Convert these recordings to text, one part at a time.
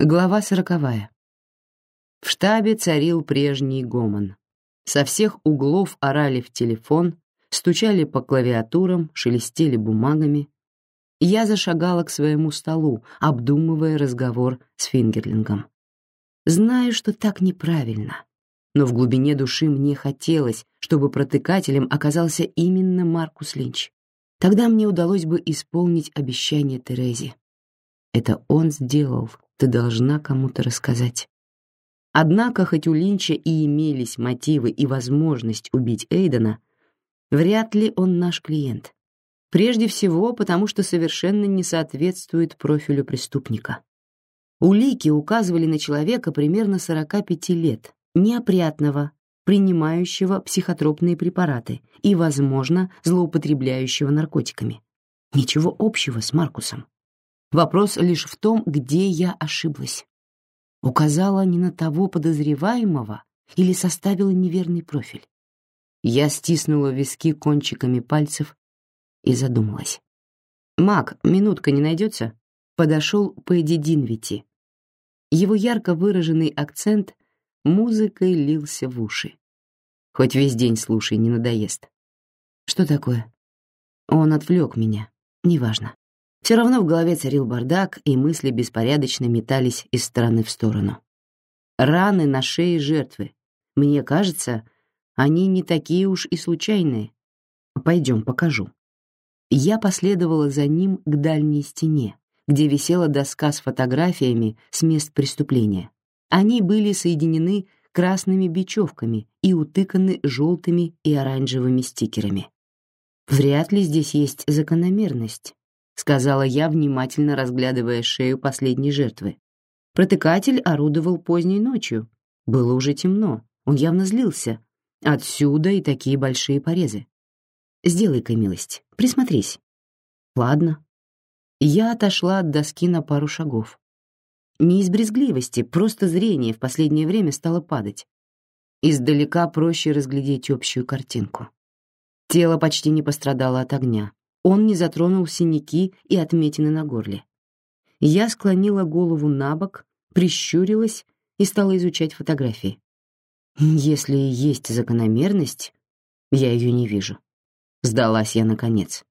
Глава сороковая. В штабе царил прежний гомон. Со всех углов орали в телефон, стучали по клавиатурам, шелестели бумагами. Я зашагала к своему столу, обдумывая разговор с Фингерлингом. Знаю, что так неправильно, но в глубине души мне хотелось, чтобы протыкателем оказался именно Маркус Линч. Тогда мне удалось бы исполнить обещание Терезе. Это он сделал, ты должна кому-то рассказать. Однако, хоть у Линча и имелись мотивы и возможность убить Эйдена, вряд ли он наш клиент. Прежде всего, потому что совершенно не соответствует профилю преступника. Улики указывали на человека примерно 45 лет, неопрятного, принимающего психотропные препараты и, возможно, злоупотребляющего наркотиками. Ничего общего с Маркусом. Вопрос лишь в том, где я ошиблась. Указала не на того подозреваемого или составила неверный профиль. Я стиснула виски кончиками пальцев и задумалась. «Мак, минутка не найдется?» Подошел Пэдди Динвити. Его ярко выраженный акцент музыкой лился в уши. Хоть весь день слушай, не надоест. Что такое? Он отвлек меня. Неважно. Все равно в голове царил бардак, и мысли беспорядочно метались из стороны в сторону. Раны на шее жертвы. Мне кажется, они не такие уж и случайные. Пойдем, покажу. Я последовала за ним к дальней стене, где висела доска с фотографиями с мест преступления. Они были соединены красными бечевками и утыканы желтыми и оранжевыми стикерами. Вряд ли здесь есть закономерность, сказала я, внимательно разглядывая шею последней жертвы. Протыкатель орудовал поздней ночью. Было уже темно. Он явно злился. Отсюда и такие большие порезы. Сделай-ка милость, присмотрись. Ладно. Я отошла от доски на пару шагов. Не из брезгливости, просто зрение в последнее время стало падать. Издалека проще разглядеть общую картинку. Тело почти не пострадало от огня он не затронул синяки и отметины на горле. Я склонила голову на бок, прищурилась и стала изучать фотографии. Если есть закономерность, я ее не вижу. Сдалась я наконец.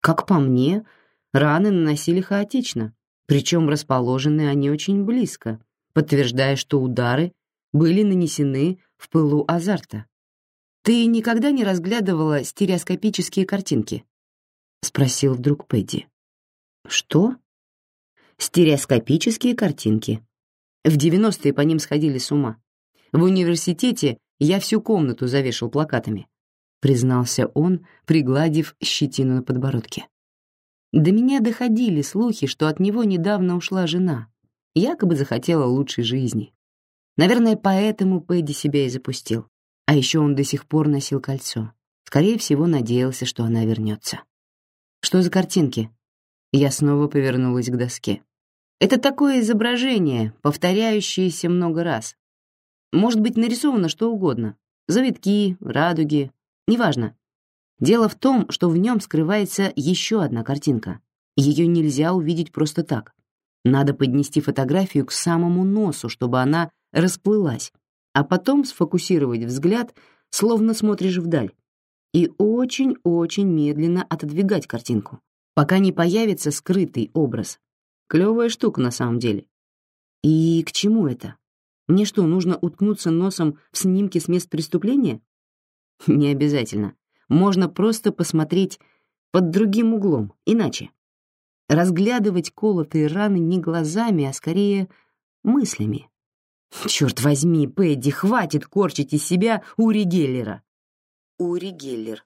Как по мне, раны наносили хаотично, причем расположены они очень близко, подтверждая, что удары были нанесены в пылу азарта. Ты никогда не разглядывала стереоскопические картинки? Спросил вдруг Пэдди. Что? Стереоскопические картинки. В девяностые по ним сходили с ума. В университете я всю комнату завешал плакатами, признался он, пригладив щетину на подбородке. До меня доходили слухи, что от него недавно ушла жена, якобы захотела лучшей жизни. Наверное, поэтому Пэдди себя и запустил. А еще он до сих пор носил кольцо. Скорее всего, надеялся, что она вернется. Что за картинки? Я снова повернулась к доске. Это такое изображение, повторяющееся много раз. Может быть нарисовано что угодно. Завитки, радуги, неважно. Дело в том, что в нем скрывается еще одна картинка. Ее нельзя увидеть просто так. Надо поднести фотографию к самому носу, чтобы она расплылась, а потом сфокусировать взгляд, словно смотришь вдаль и очень-очень медленно отодвигать картинку, пока не появится скрытый образ. Клевая штука на самом деле. И к чему это? Мне что, нужно уткнуться носом в снимки с мест преступления? Не обязательно. Можно просто посмотреть под другим углом, иначе. Разглядывать колотые раны не глазами, а скорее мыслями. Черт возьми, Пэдди, хватит корчить из себя Ури Геллера. Ури Геллер,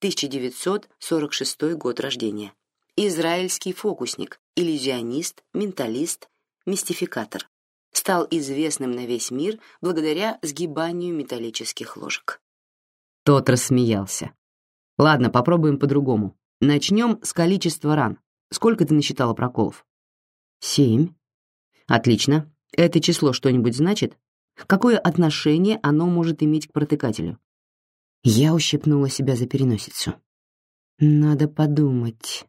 1946 год рождения. Израильский фокусник, иллюзионист, менталист, мистификатор. Стал известным на весь мир благодаря сгибанию металлических ложек. Тот рассмеялся. Ладно, попробуем по-другому. Начнем с количества ран. Сколько ты насчитала проколов? Семь. Отлично. Это число что-нибудь значит? Какое отношение оно может иметь к протыкателю? Я ущипнула себя за переносицу. Надо подумать.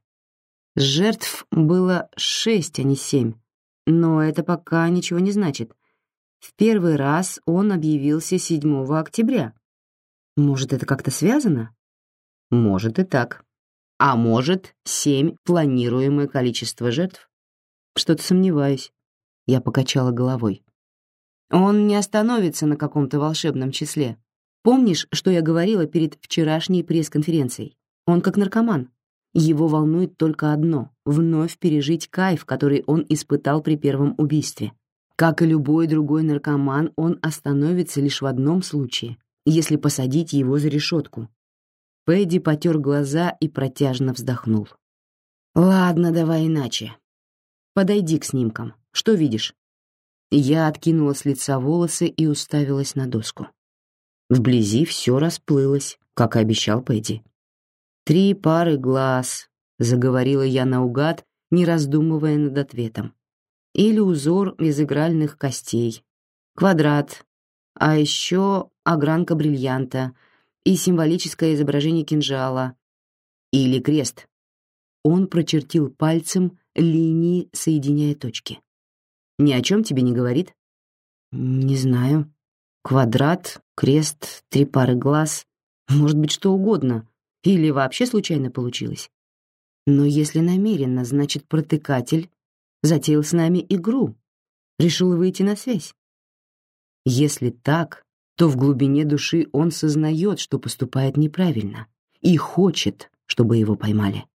Жертв было шесть, а не семь. Но это пока ничего не значит. В первый раз он объявился 7 октября. Может, это как-то связано? Может и так. А может, семь планируемое количество жертв? Что-то сомневаюсь. Я покачала головой. Он не остановится на каком-то волшебном числе. Помнишь, что я говорила перед вчерашней пресс-конференцией? Он как наркоман. Его волнует только одно — вновь пережить кайф, который он испытал при первом убийстве. Как и любой другой наркоман, он остановится лишь в одном случае, если посадить его за решетку. Пэдди потер глаза и протяжно вздохнул. «Ладно, давай иначе. Подойди к снимкам. Что видишь?» Я откинула с лица волосы и уставилась на доску. Вблизи все расплылось, как и обещал Пэдди. «Три пары глаз», — заговорила я наугад, не раздумывая над ответом или узор из игральных костей, квадрат, а еще огранка бриллианта и символическое изображение кинжала или крест. Он прочертил пальцем линии, соединяя точки. Ни о чем тебе не говорит? Не знаю. Квадрат, крест, три пары глаз, может быть, что угодно, или вообще случайно получилось. Но если намеренно, значит, протыкатель затеял с нами игру, решил выйти на связь. Если так, то в глубине души он сознает, что поступает неправильно, и хочет, чтобы его поймали.